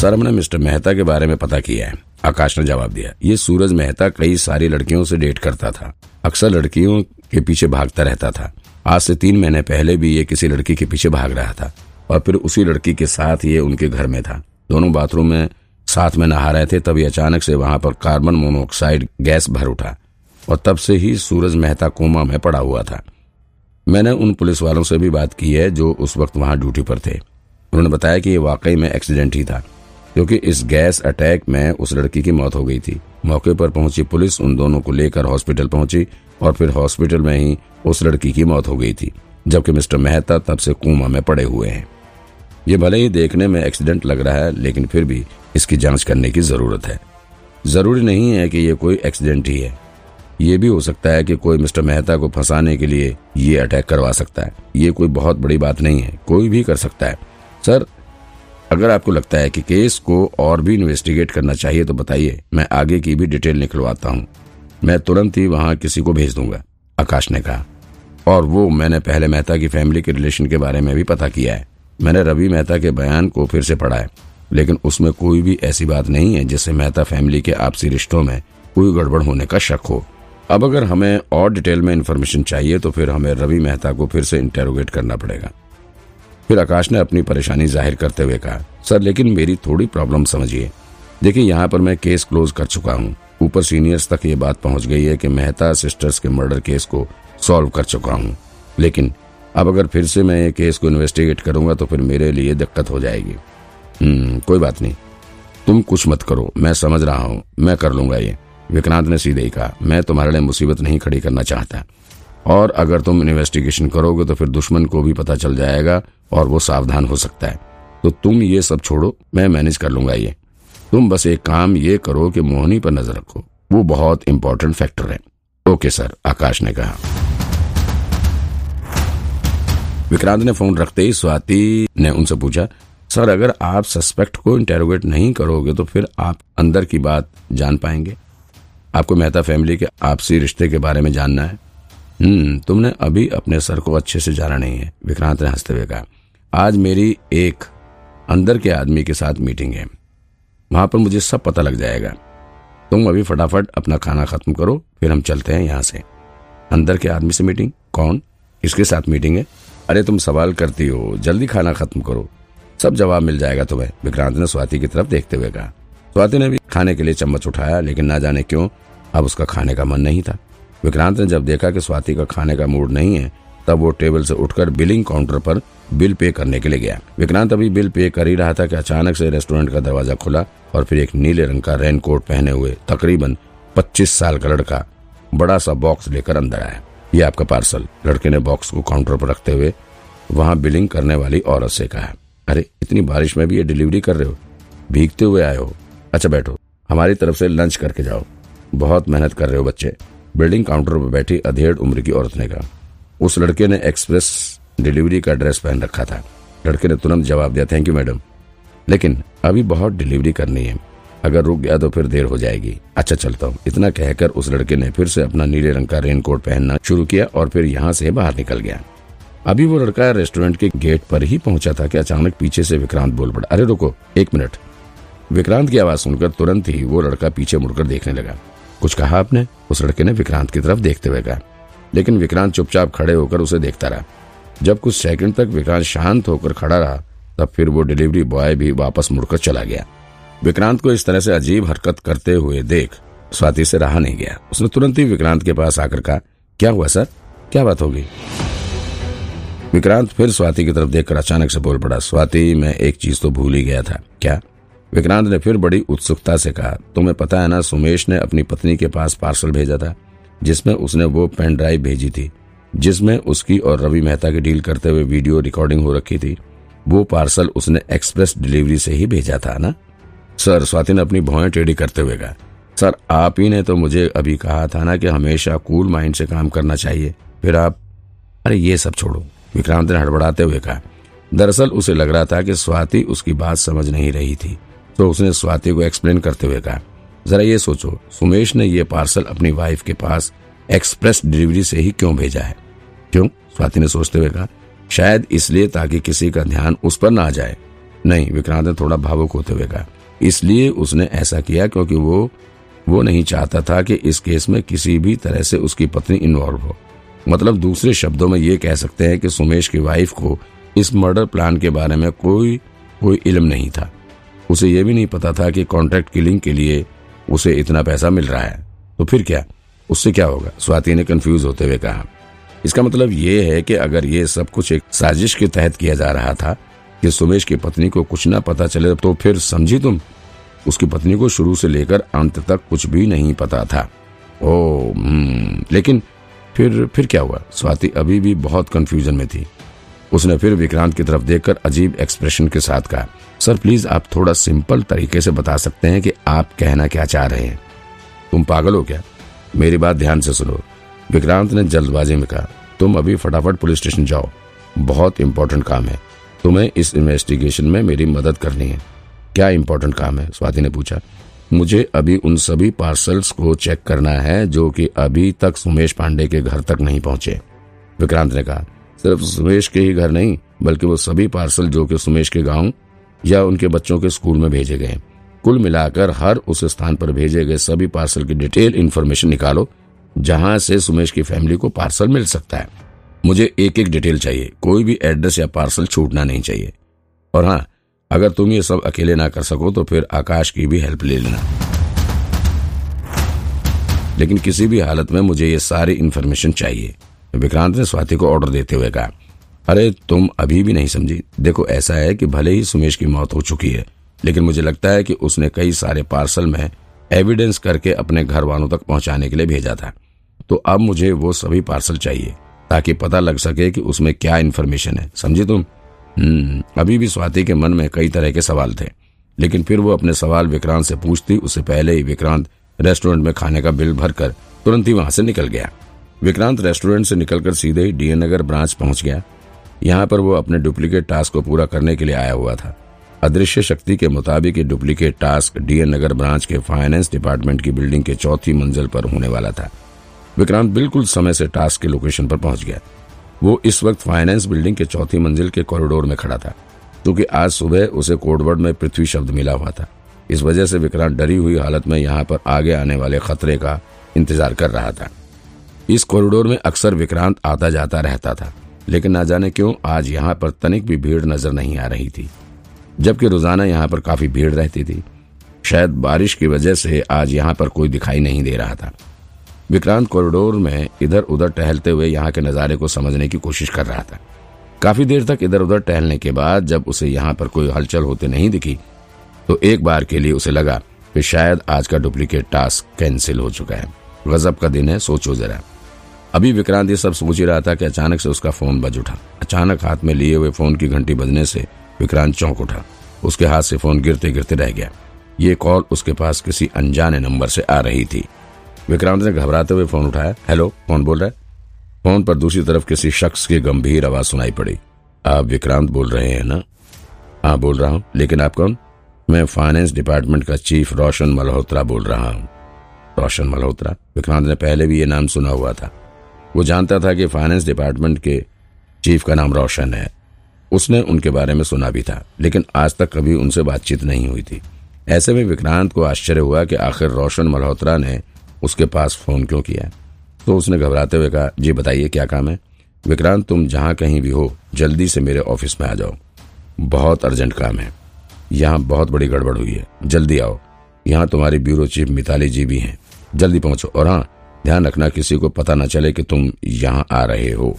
Sir हमने mister Mehta के बारे में पता किया है। आकाश ने जवाब दिया, ये सूरज मेहता कई सारी लड़कियों से डेट करता था। अक्सर लड़कियों के पीछे भागता रहता था। आज से तीन महीने पहले भी ये किसी लड़की के पीछे भाग रहा था और फिर उसी लड़की के साथ ये उनके घर में था। दोनों बाथरूम में साथ में नहा रहे थे, तभी अचानक से वहाँ पर कार्बन मोनोऑक्साइड गैस भर उठा और तब से ही सूरज मेहता कोमा में पड़ा हुआ था। मैंने उन पुलिस वालों से भी बात की है जो उस वक्त वहाँ ड्यूटी पर थे। उन्होंने बताया कि ये वाकई में एक्सीडेंट ही था। क्योंकि इस गैस अटैक में उस लड़की की मौत हो गई थी। मौके पर पहुँची पुलिस उन दोनों को लेकर हॉस्पिटल पहुँची और फिर हॉस्पिटल में ही उस लड़की की मौत हो गई थी, जबकि मिस्टर मेहता तब से कोमा में पड़े हुए हैं। ये भले ही देखने में एक्सीडेंट लग रहा है, लेकिन फिर भी इसकी जाँच करने की ज़रूरत है। ज़रूरी नहीं है कि ये कोई एक्सीडेंट ही है। ये भी हो सकता है कि कोई मिस्टर मेहता को फंसाने के लिए ये अटैक करवा सकता है। ये कोई बहुत बड़ी बात नहीं है, कोई भी कर सकता है। सर अगर आपको लगता है कि केस को और भी इन्वेस्टिगेट करना चाहिए तो बताइए। मैं आगे की भी डिटेल निकलवाता हूँ। मैं तुरंत ही वहाँ किसी को भेज दूँगा, आकाश ने कहा। और वो मैंने पहले मेहता की फैमिली के रिलेशन के बारे में भी पता किया है। मैंने रवि मेहता के बयान को फिर से पढ़ा है। लेकिन उसमें कोई भी ऐसी बात नहीं है, जिससे मेहता फैमिली के आपसी रिश्तों में कोई गड़बड़ होने का शक हो। अब अगर हमें और डिटेल में इन्फॉर्मेशन चाहिए तो फिर हमें रवि मेहता को फिर से इंटेरोगेट करना पड़ेगा। फिर आकाश ने अपनी परेशानी ज़ाहिर करते हुए कहा, सर, लेकिन मेरी थोड़ी प्रॉब्लम समझिए। देखिए, यहाँ पर मैं केस क्लोज कर चुका हूँ। ऊपर सीनियर्स तक ये बात पहुँच गई है कि मेहता सिस्टर्स के मर्डर केस को सॉल्व कर चुका हूँ। लेकिन अब अगर फिर से मैं ये केस को इन्वेस्टिगेट करूँगा तो फिर मेरे लिए दिक्कत हो जाएगी। हम्म कोई बात नहीं। तुम कुछ मत करो। मैं समझ रहा हूँ। मैं कर लूँगा ये। विक्रांत ने सीधे ही कहा, मैं तुम्हारे लिए मुसीबत नहीं खड़ी करना चाहता। और अगर तुम इन्वेस्टिगेशन करोगे तो फिर दुश्मन को भी पता चल जाएगा और वो सावधान हो सकता है। तो तुम ये सब छोड़ो, मैं मैनेज कर लूँगा ये। तुम बस एक काम ये करो कि मोहनी पर नज़र रखो। वो बहुत इंपॉर्टेंट फैक्टर है। ओके सर आकाश ने कहा। विक्रांत ने फ़ोन रखते ही स्वाति ने उनसे पूछा सर अगर आप सस्पेक्ट को इंटेरोगेट नहीं करोगे तो फिर आप अंदर की बात जान पाएँगे। आपको मेहता फैमिली के आपसी रिश्ते के बारे में जानना है। हम्म तुमने अभी अपने सर को अच्छे से जाना नहीं है। विक्रांत ने हँसते हुए कहा, आज मेरी एक अंदर के आदमी के साथ मीटिंग है। वहाँ पर मुझे सब पता लग जाएगा। तुम अभी फटाफट अपना खाना खत्म करो, फिर हम चलते हैं यहाँ से। अंदर के आदमी से मीटिंग? कौन? इसके साथ मीटिंग है? अरे, तुम सवाल करती हो। जल्दी खाना खत्म करो। सब जवाब मिल जाएगा तुम्हें। विक्रांत ने स्वाति की तरफ़ देखते हुए कहा। स्वाति ने भी खाने के लिए चम्मच उठाया, लेकिन ना जाने क्यों, अब उसका खाने का मन नहीं था। विक्रांत ने जब देखा कि स्वाति का खाने का मूड नहीं है, तब वो टेबल से उठकर बिलिंग काउंटर पर बिल पे करने के लिए गया। विक्रांत अभी बिल पे कर ही रहा था कि अचानक से रेस्टोरेंट का दरवाज़ा खुला और फिर एक नीले रंग का रेन कोट पहने हुए तकरीबन 25 साल का लड़का बड़ा सा बॉक्स लेकर अंदर आया। ये आपका पार्सल। लड़के ने बॉक्स को काउंटर पर रखते हुए वहाँ बिलिंग करने वाली औरत से कहा, अरे, इतनी बारिश में भी ये डिलीवरी कर रहे हो? भीगते हुए आए हो? अच्छा बैठो। हमारी तरफ़ से लंच करके जाओ। बहुत मेहनत कर रहे हो बच्चे। बिल्डिंग काउंटर पर बैठी अधेड़ उम्र की औरत ने कहा, उस लड़के ने एक्सप्रेस डिलीवरी का ड्रेस पहन रखा था। लड़के ने तुरंत जवाब दिया, थैंक यू, मैडम। लेकिन अभी बहुत डिलीवरी करनी है। अगर रुक गया तो फिर देर हो जाएगी। अच्छा चलता हूँ। इतना कहकर उस लड़के ने फिर से अपना नीले रंग का रेनकोट पहनना शुरू किया और फिर यहाँ से बाहर निकल गया। अभी वो लड़का रेस्टोरेंट के गेट पर ही पहुँचा था कि अचानक पीछे से विक्रांत बोल पड़ा, अरे, रुको, एक मिनट। विक्रांत की आवाज़ सुनकर तुरंत ही वो लड़का पीछे मुड़कर देखने लगा। कुछ कहा आपने, उस लड़के ने विक्रांत की तरफ़ देखते हुए कहा। लेकिन विक्रांत चुपचाप खड़े होकर उसे देखता रहा। जब कुछ सेकंड तक विक्रांत शांत होकर खड़ा रहा, तब फिर वो डिलीवरी बॉय भी वापस मुड़कर चला गया। विक्रांत को इस तरह से अजीब हरकत करते हुए देख स्वाति से रहा नहीं गया। उसने तुरंत ही विक्रांत के पास आकर कहा, क्या हुआ सर? क्या बात होगी? विक्रांत फिर स्वाति की तरफ़ देखकर अचानक से बोल पड़ा, स्वाति, मैं एक चीज़ तो भूल ही गया था। क्या? विक्रांत ने फिर बड़ी उत्सुकता से कहा, तुम्हें पता है ना, सुमेश ने अपनी पत्नी के पास पार्सल भेजा था, जिसमें उसने वो पेन ड्राइव भेजी थी, जिसमें उसकी और रवि मेहता की डील करते हुए वीडियो रिकॉर्डिंग हो रखी थी। वो पार्सल उसने एक्सप्रेस डिलीवरी से ही भेजा था, ना? सर, स्वाति ने अपनी भौएँ टेढ़ी करते हुए कहा, सर, आप ही ने तो मुझे अभी कहा था ना कि हमेशा कूल माइंड से काम करना चाहिए। फिर आप अरे, ये सब छोड़ो, विक्रांत ने हड़बड़ाते हुए कहा। दरअसल उसे लग रहा था कि स्वाति उसकी बात समझ नहीं रही थी। तो उसने स्वाति को एक्सप्लेन करते हुए कहा, जरा ये सोचो, सुमेश ने ये पार्सल अपनी वाइफ के पास एक्सप्रेस डिलीवरी से ही क्यों भेजा है? क्यों? स्वाति ने सोचते हुए कहा, शायद इसलिए ताकि किसी का ध्यान उस पर ना जाए। नहीं, विक्रांत ने थोड़ा भावुक होते हुए कहा, इसलिए उसने ऐसा किया क्योंकि वो वो नहीं चाहता था कि इस केस में किसी भी तरह से उसकी पत्नी इन्वॉल्व हो। मतलब दूसरे शब्दों में ये कह सकते हैं कि सुमेश की वाइफ को इस मर्डर प्लान के बारे में कोई कोई इल्म नहीं था। उसे यह भी नहीं पता था कि कॉन्ट्रैक्ट किलिंग के लिए उसे इतना पैसा मिल रहा है। तो फिर क्या? उससे क्या होगा? स्वाति ने कंफ्यूज होते हुए कहा। इसका मतलब ये है कि अगर ये सब कुछ एक साजिश के तहत किया जा रहा था कि सुमेश की पत्नी को कुछ ना पता चले तो फिर समझी तुम? उसकी पत्नी को शुरू से लेकर अंत तक कुछ भी नहीं पता था। ओ हम्म, लेकिन फिर फिर क्या हुआ? स्वाति अभी भी बहुत कंफ्यूजन में थी। उसने फिर विक्रांत की तरफ़ देखकर अजीब एक्सप्रेशन के साथ कहा सर प्लीज़ आप थोड़ा सिंपल तरीके से बता सकते हैं कि आप कहना क्या चाह रहे हैं। तुम पागल हो क्या? मेरी बात ध्यान से सुनो। विक्रांत ने जल्दबाजी में कहा, तुम अभी फटाफट पुलिस स्टेशन जाओ। बहुत इंपॉर्टेंट काम है। तुम्हें इस इन्वेस्टिगेशन में मेरी मदद करनी है। क्या इंपॉर्टेंट काम है? स्वाति ने पूछा, मुझे अभी उन सभी पार्सल्स को चेक करना है जो कि अभी तक सुमेश पांडे के घर तक नहीं पहुँचे। विक्रांत ने कहा सिर्फ़ सुमेश के ही घर नहीं, बल्कि वो सभी पार्सल जो कि सुमेश के गाँव या उनके बच्चों के स्कूल में भेजे गए कुल मिलाकर हर उस स्थान पर भेजे गए सभी पार्सल की डिटेल इन्फॉर्मेशन निकालो, जहाँ से सुमेश की फैमिली को पार्सल मिल सकता है। मुझे एक एक डिटेल चाहिए, कोई भी एड्रेस या पार्सल छूटना नहीं चाहिए। और हाँ अगर तुम ये सब अकेले ना कर सको तो फिर आकाश की भी हेल्प ले लेना। लेकिन किसी भी हालत में मुझे ये सारी इन्फॉर्मेशन चाहिए। विक्रांत ने स्वाति को ऑर्डर देते हुए कहा, अरे, तुम अभी भी नहीं समझी। देखो, ऐसा है कि भले ही सुमेश की मौत हो चुकी है, लेकिन मुझे लगता है कि उसने कई सारे पार्सल में एविडेंस करके अपने घर वालों तक पहुँचाने के लिए भेजा था। तो अब मुझे वो सभी पार्सल चाहिए, ताकि पता लग सके कि उसमें क्या इन्फॉर्मेशन है। समझे तुम? हम्म अभी भी स्वाति के मन में कई तरह के सवाल थे, लेकिन फिर वो अपने सवाल विक्रांत से पूछती, उससे पहले ही विक्रांत रेस्टोरेंट में खाने का बिल भरकर तुरंत ही वहाँ से निकल गया। विक्रांत रेस्टोरेंट से निकलकर सीधे डीएन नगर ब्रांच पहुँच गया। यहाँ पर वो अपने डुप्लीकेट टास्क को पूरा करने के लिए आया हुआ था। अदृश्य शक्ति के मुताबिक ये duplicate task DN Nagar branch के फाइनेंस डिपार्टमेंट की बिल्डिंग के चौथी मंजिल पर होने वाला था। विक्रांत बिल्कुल समय से टास्क के लोकेशन पर पहुँच गया। वो इस वक्त फाइनेंस बिल्डिंग के चौथी मंजिल के कॉरिडोर में खड़ा था, क्योंकि आज सुबह उसे कोडवर्ड में पृथ्वी शब्द मिला हुआ था। इस वजह से विक्रांत डरी हुई हालत में यहाँ पर आगे आने वाले खतरे का इंतज़ार कर रहा था। इस कॉरिडोर में अक्सर विक्रांत आता जाता रहता था, लेकिन ना जाने क्यों आज यहाँ पर तनिक भी भीड़ नज़र नहीं आ रही थी, जबकि रोज़ाना यहाँ पर काफ़ी भीड़ रहती थी। शायद बारिश की वजह से आज यहाँ पर कोई दिखाई नहीं दे रहा था। विक्रांत कॉरिडोर में इधर उधर टहलते हुए यहाँ के नजारे को समझने की कोशिश कर रहा था। काफ़ी देर तक इधर उधर टहलने के बाद जब उसे यहाँ पर कोई हलचल होते नहीं दिखी तो एक बार के लिए उसे लगा कि शायद आज का डुप्लीकेट टास्क कैंसिल हो चुका है। गजब का दिन है, सोचो जरा। अभी विक्रांत ये सब सोच ही रहा था कि अचानक से उसका फ़ोन बज उठा। अचानक हाथ में लिए हुए फ़ोन की घंटी बजने से विक्रांत चौंक उठा। उसके हाथ से फ़ोन गिरते गिरते रह गया। ये कॉल उसके पास किसी अनजाने नंबर से आ रही थी। विक्रांत ने घबराते हुए फ़ोन उठाया। हेलो, कौन बोल रहा है? फ़ोन पर दूसरी तरफ़ किसी शख्स की गंभीर आवाज़ सुनाई पड़ी। आप विक्रांत बोल रहे हैं ना? हाँ बोल रहा हूँ। लेकिन आप कौन? मैं फाइनेंस डिपार्टमेंट का चीफ रोशन मल्होत्रा बोल रहा हूँ। रोशन मल्होत्रा? विक्रांत ने पहले भी ये नाम सुना हुआ था। वो जानता था कि फाइनेंस डिपार्टमेंट के चीफ का नाम रोशन है। उसने उनके बारे में सुना भी था, लेकिन आज तक कभी उनसे बातचीत नहीं हुई थी। ऐसे में विक्रांत को आश्चर्य हुआ कि आखिर रोशन मल्होत्रा ने उसके पास फ़ोन क्यों किया? तो उसने घबराते हुए कहा, जी, बताइए, क्या काम है? विक्रांत, तुम जहाँ कहीं भी हो, जल्दी से मेरे ऑफ़िस में आ जाओ। बहुत अर्जेंट काम है। यहाँ बहुत बड़ी गड़बड़ हुई है। जल्दी आओ। यहाँ तुम्हारी ब्यूरो चीफ मिताली जी भी हैं। जल्दी पहुंचो और हाँ ध्यान रखना किसी को पता न चले कि तुम यहाँ आ रहे हो।